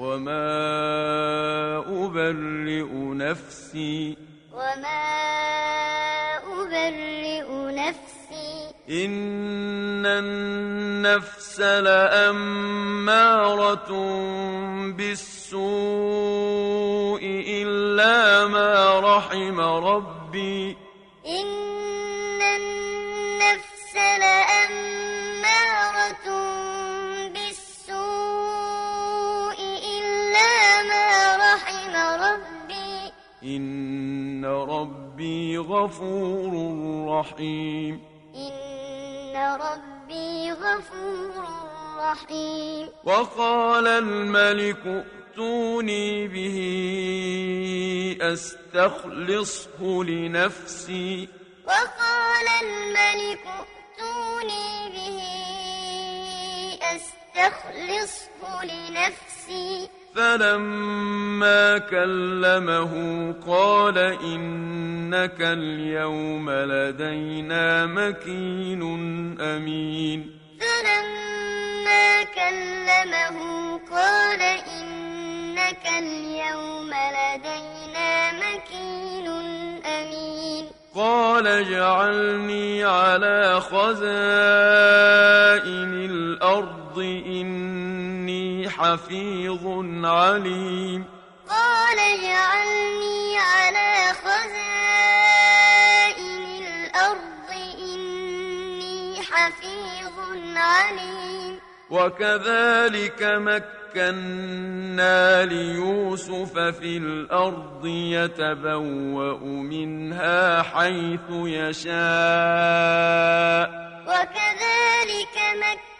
وما أبرئ نفسي وما أبرئ نفسي إن النفس لأمارة بالسوء غفور رحيم. إن ربي غفور رحيم. وقال الملك ائتوني به أستخلصه لنفسي. وقال الملك ائتوني به أستخلصه لنفسي. فلما كلمه قال إنك اليوم لدينا مكين أمين. فلما كلمه قال إنك اليوم لدينا مكين أمين. قال اجعلني على خزائن الأرض إني حفيظ عليم. قال اجعلني على خزائن الأرض إني حفيظ عليم. وكذلك مكنا ليوسف في الأرض يتبوأ منها حيث يشاء. وكذلك مكنا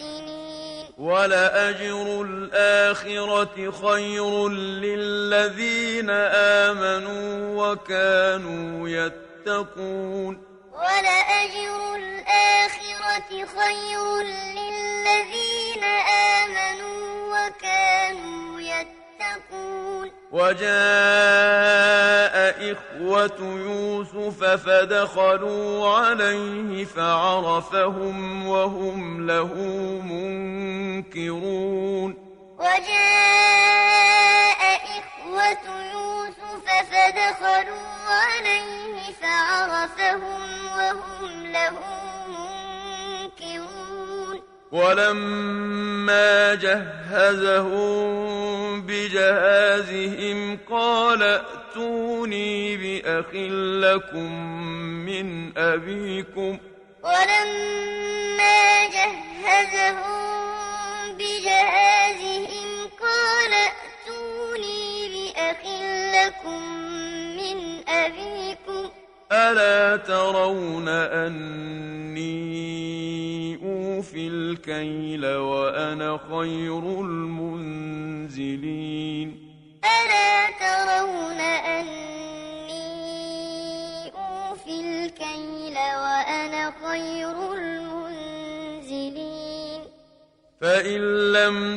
المحسنين. ولأجر الآخرة خير للذين آمنوا وكانوا يتقون. ولأجر الآخرة خير للذين آمنوا وكانوا يتقون. وجاء إخوة يوسف فدخلوا عليه فعرفهم وهم له منكرون. وجاء ولما جهزهم بجهازهم قال ائتوني بأخ لكم من أبيكم. ولما جهزهم بجهازهم قال ائتوني بأخ لكم ألا ترون أني أوفي الكيل وأنا خير المنزلين؟ ألا ترون أني أوفي الكيل وأنا خير المنزلين؟ فإن لم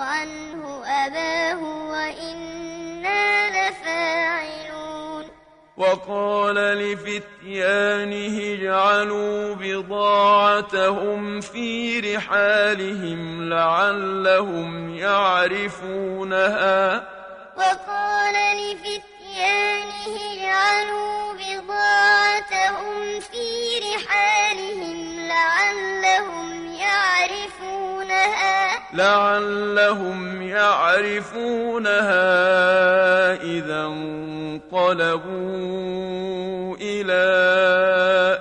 عنه أباه وإنا لفاعلون. وقال لفتيانه اجعلوا بضاعتهم في رحالهم لعلهم يعرفونها. وقال لفتيانه اجعلوا بضاعتهم في رحالهم لعلهم لعلهم يعرفونها إذا انقلبوا إلى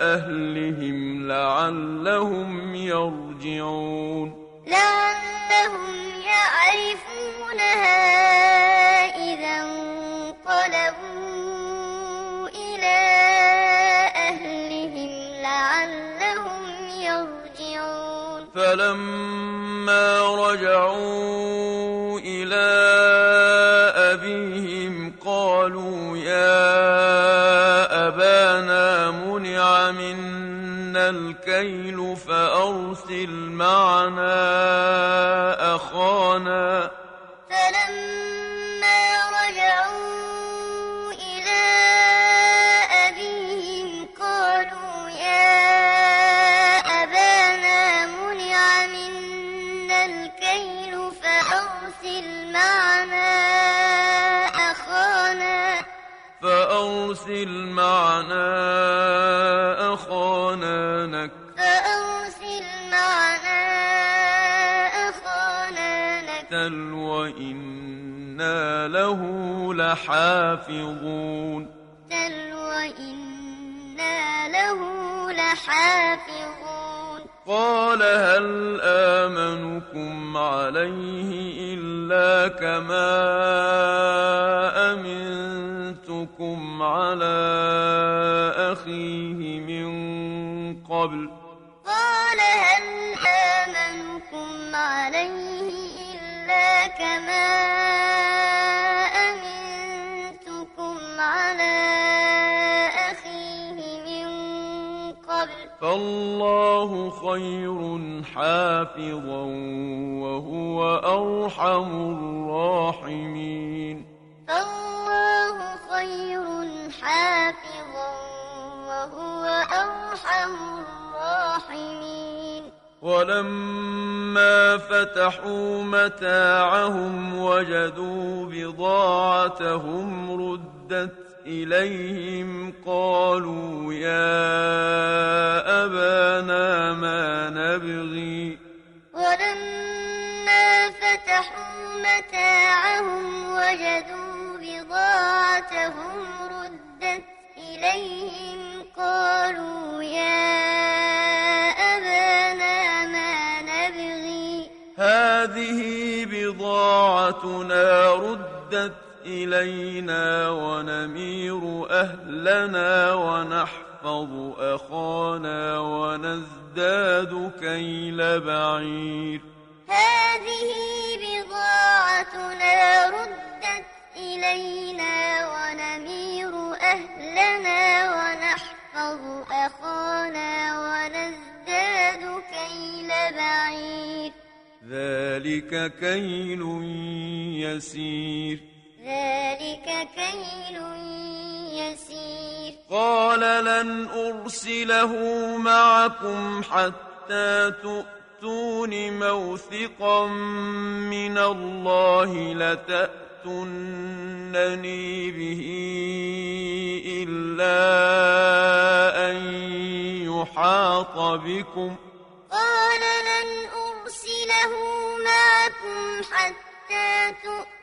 أهلهم لعلهم يرجعون لعلهم يعرفونها إذا انقلبوا إلى أهلهم لعلهم يرجعون فلما الكيل فأرسل معنا أخانا. فلما رجعوا إلى أبيهم قالوا يا أبانا منع منا الكيل فأرسل معنا أخانا. فأرسل معنا لحافظون. وإنا له لحافظون. قال هل آمنكم عليه إلا كما أمنتكم على أخيه من قبل؟ فالله خير حافظا وهو أرحم الراحمين. فالله خير حافظا وهو أرحم الراحمين. ولما فتحوا متاعهم وجدوا بضاعتهم ردت إليهم قالوا يا أبانا ما نبغي. ولما فتحوا متاعهم وجدوا بضاعتهم ردت إليهم قالوا يا أبانا ما نبغي. هذه بضاعتنا ردت إلينا ونمير أهلنا ونحفظ أخانا ونزداد كيل بعير. هذه بضاعتنا ردت إلينا ونمير أهلنا ونحفظ أخانا ونزداد كيل بعير. ذلك كيل يسير. ذلك كيل يسير. قال لن أرسله معكم حتى تؤتون موثقا من الله لتأتونني به إلا أن يحاط بكم. قال لن أرسله معكم حتى تؤتون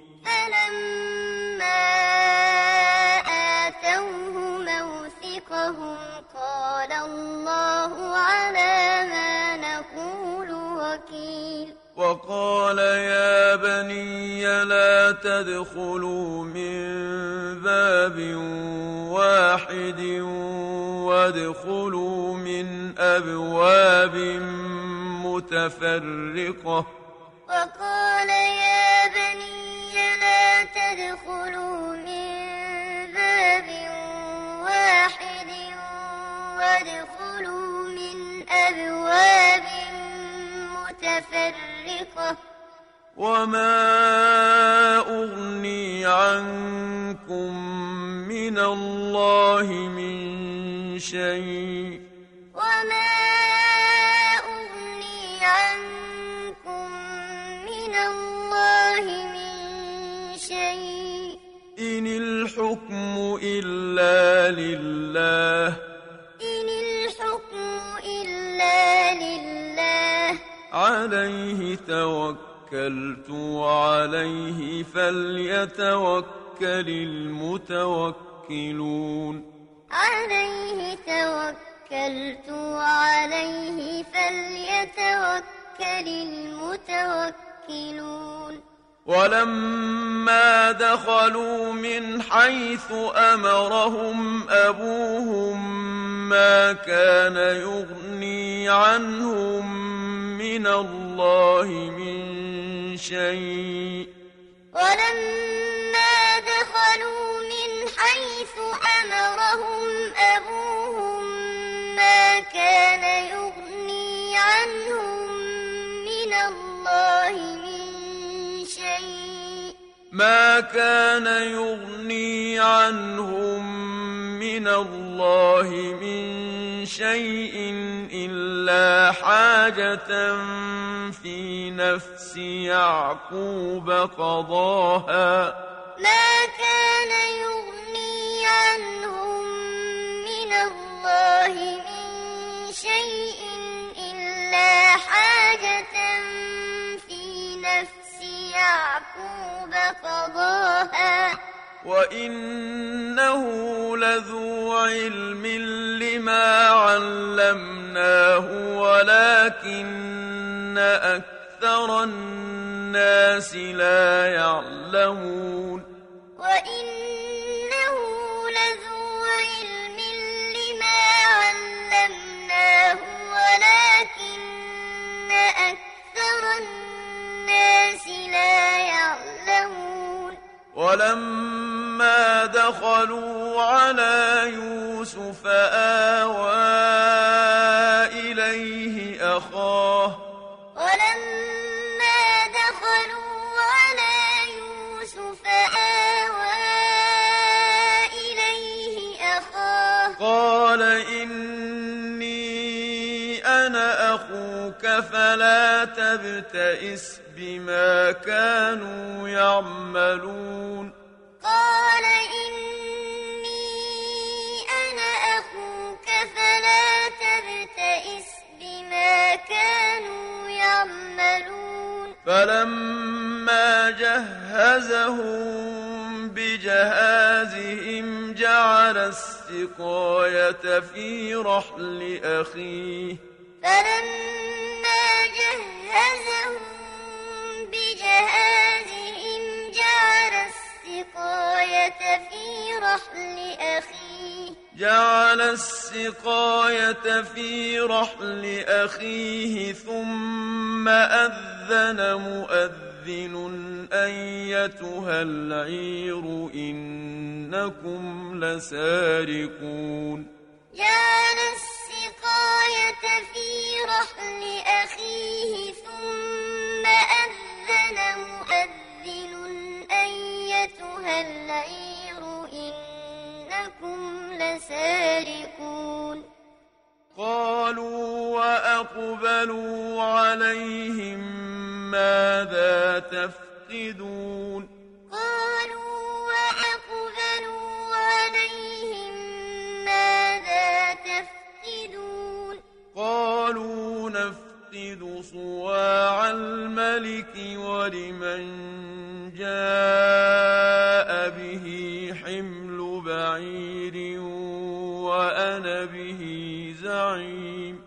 وقال يا بني لا تدخلوا من باب واحد وادخلوا من أبواب متفرقة وقال يا بني لا تدخلوا من باب واحد وادخلوا من أبواب متفرقة متفرقة وما أغني عنكم من الله من شيء. توكلت وعليه فليتوكل المتوكلون. عليه توكلت وعليه فليتوكل المتوكلون. ولما دخلوا من حيث أمرهم أبوهم ما كان يغني عنهم من الله من شيء. ولما دخلوا من حيث أمرهم أبوهم ما كان يغني عنهم من الله من شيء. ما كان يغني عنهم من الله من شيء إلا حاجة في نفس يعقوب قضاها ما كان يغني عنهم من الله من شيء إلا حاجة في نفس يعقوب قضاها وإنه لذو علم لما علمناه ولكن أكثر الناس لا يعلمون وإنه لذو علم لما علمناه ولكن أكثر الناس لا يعلمون ولما دخلوا على يوسف آوى إليه أخاه. ولما دخلوا على يوسف آوى إليه أخاه. قال إني أنا أخوك فلا تبتئس بما كانوا يعملون. قال إني أنا أخوك فلا تبتئس بما كانوا يعملون. فلما جهزهم بجهازهم جعل السقاية في رحل أخيه. فلما جهزهم بجهازهم جعل السقاية في رحل أخيه. جعل السقاية في رحل أخيه ثم أذن مؤذن أيتها العير إنكم لسارقون. جعل السقاية في رحل أخيه ثم أذن مؤذن أيتها العير إنكم لسارقون. قالوا وأقبلوا عليهم ماذا تفقدون؟ صواع الملك ولمن جاء به حمل بعير وأنا به زعيم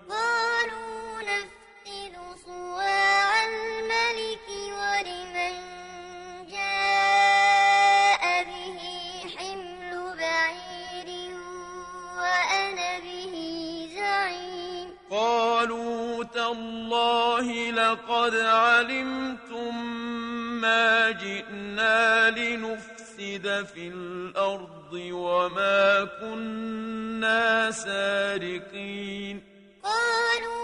لقد علمتم ما جئنا لنفسد في الأرض وما كنا سارقين. قالوا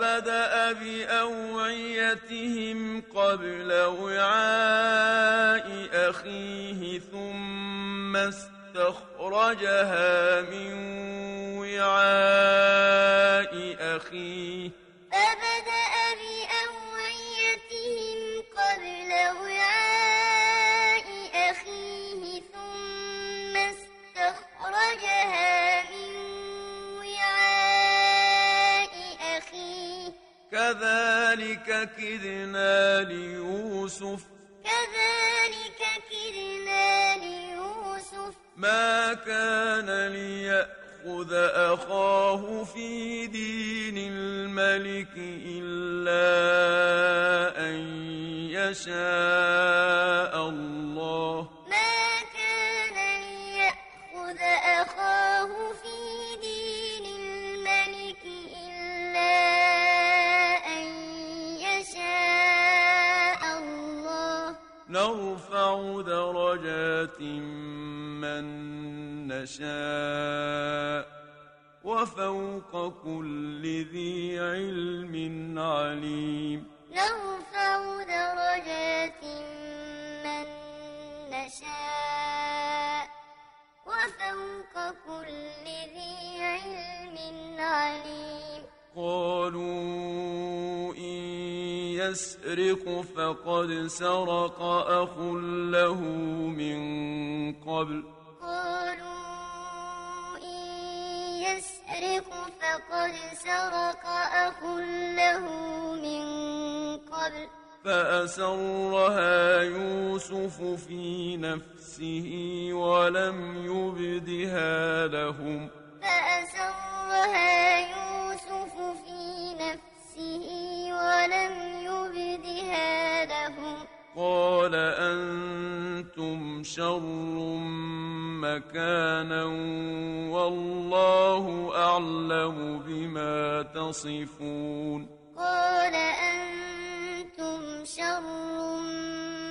فبدأ بأوعيتهم قبل وعاء أخيه ثم استخرجها من وعاء أخيه. كذلك كدنا ليوسف. كذلك كدنا ليوسف. ما كان ليأخذ أخاه في دين الملك إلا أن يشاء. يسرق فقد سرق أخ له من قبل. قالوا إن يسرق فقد سرق أخ له من قبل. فأسرها يوسف في نفسه ولم يبدها لهم. فأسرها يوسف قال أنتم شر مكانا والله أعلم بما تصفون. قال أنتم شر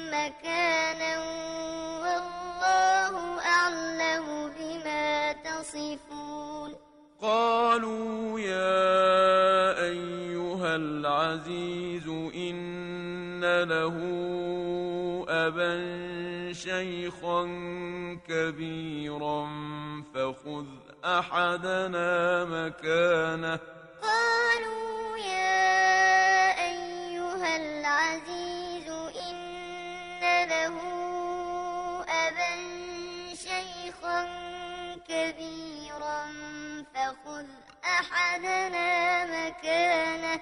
مكانا والله أعلم بما تصفون. قالوا يا أيها العزيز إن له أبا شيخا كبيرا فخذ أحدنا مكانه. قالوا يا أيها العزيز إن له أبا شيخا كبيرا فخذ أحدنا مكانه.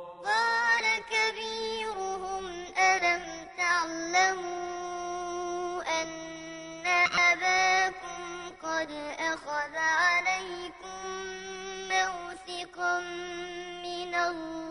قال كبيرهم ألم تعلموا أن أباكم قد أخذ عليكم موثقا من الله؟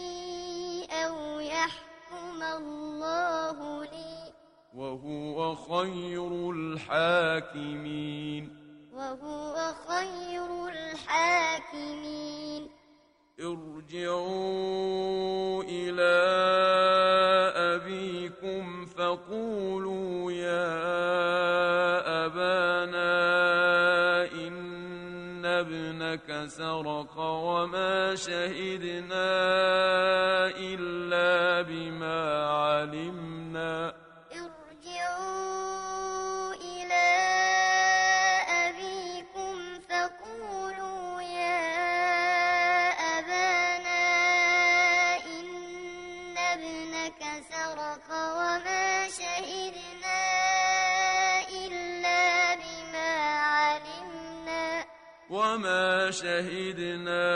أو يحكم الله لي وهو خير الحاكمين وهو خير الحاكمين ارجعوا إلى أبيكم فقولوا يا سرق وما شهدنا إلا بما علمنا. شهدنا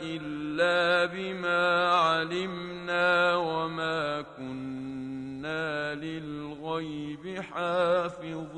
إلا بما علمنا وما كنا للغيب حافظين.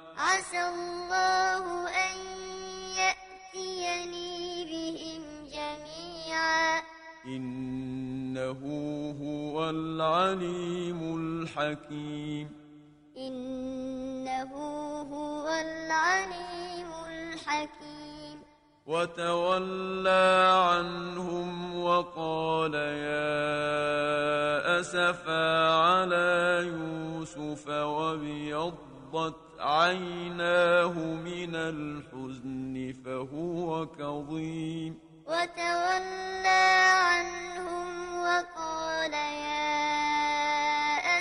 عسى الله أن يأتيني بهم جميعا. إنه هو العليم الحكيم. إنه هو العليم الحكيم. وتولى عنهم وقال يا أسفا على يوسف وابيضت عيناه من الحزن فهو كظيم. وتولى عنهم وقال يا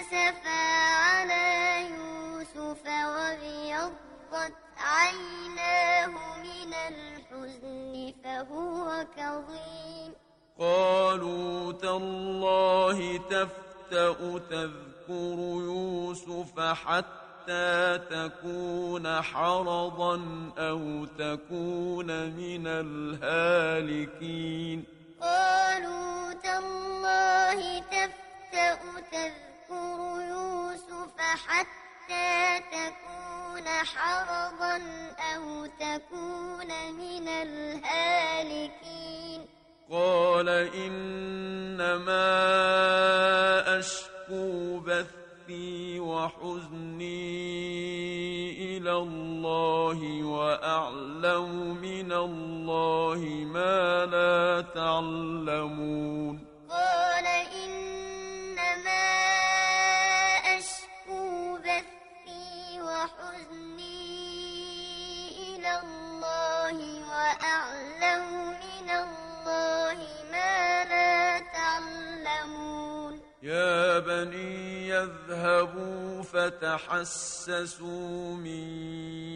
أسفا على يوسف وابيضت عيناه من الحزن فهو كظيم. قالوا تالله تفتأ تذكر يوسف حتى حتى تكون حرضا أو تكون من الهالكين. قالوا تالله تفتأ تذكر يوسف حتى تكون حرضا أو تكون من الهالكين. قال إنما أشكو بثي وحزني إلى الله وأعلم من الله ما لا تعلمون فتحسسوا من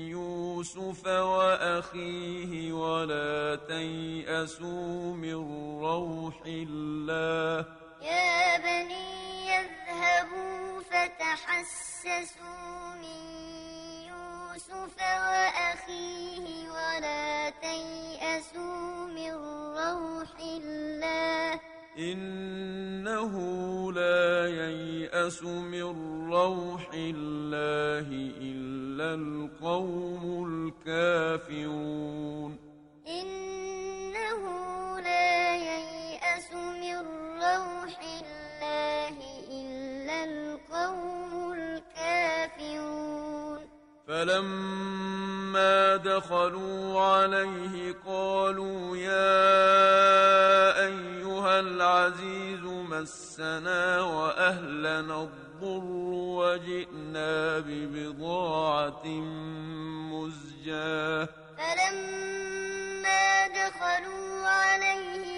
يوسف وأخيه ولا تيأسوا من روح الله. يا بني يذهبوا فتحسسوا من يوسف وأخيه ولا تيأسوا من روح الله. إنه لا ييأس من فلما دخلوا عليه قالوا يا أيها العزيز مسنا وأهلنا الضر وجئنا ببضاعة مزجاة. فلما دخلوا عليه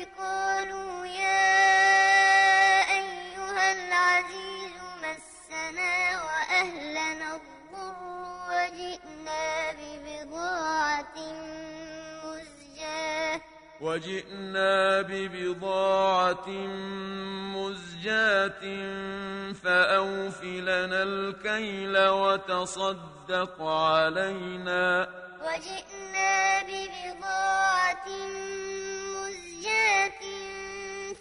وجئنا ببضاعة مزجاة فأوف لنا الكيل وتصدق علينا. وجئنا ببضاعة مزجاة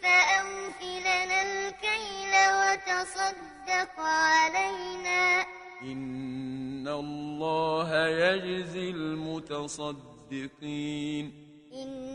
فأوف لنا الكيل وتصدق علينا. إن الله يجزي المتصدقين. إن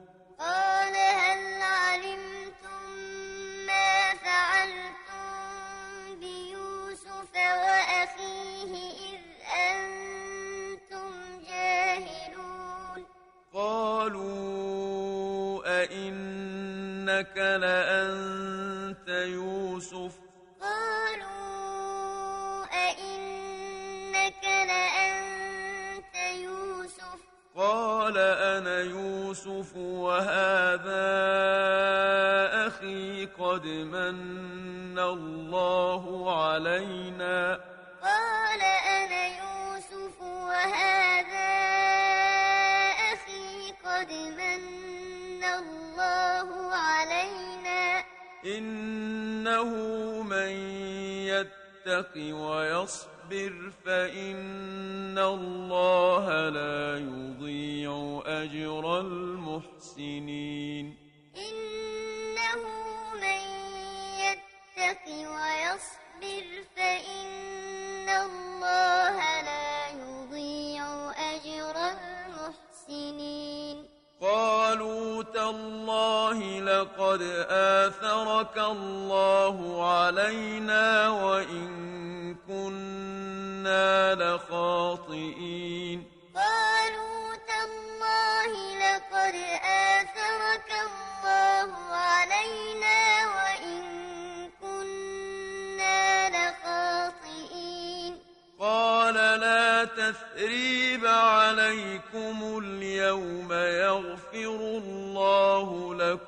أئنك لأنت يوسف. قالوا أئنك لأنت يوسف؟ قال أنا يوسف وهذا أخي قد من الله علينا. يتق ويصبر فإن الله لا يضيع أجر المحسنين إنه من يتق ويصبر فإن الله تالله لقد آثرك الله علينا وإن كنا لخاطئين. قالوا تالله لقد آثرك الله علينا وإن كنا لخاطئين. قال لا تثريب عليكم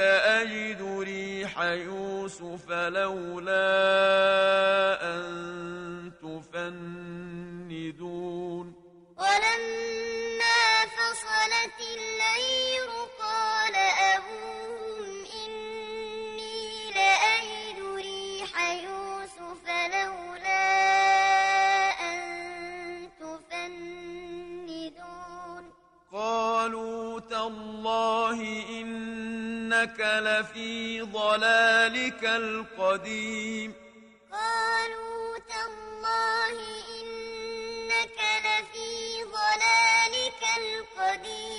لأجد ريح يوسف لولا إنك لفي ضلالك القديم. قالوا تالله إنك لفي ضلالك القديم.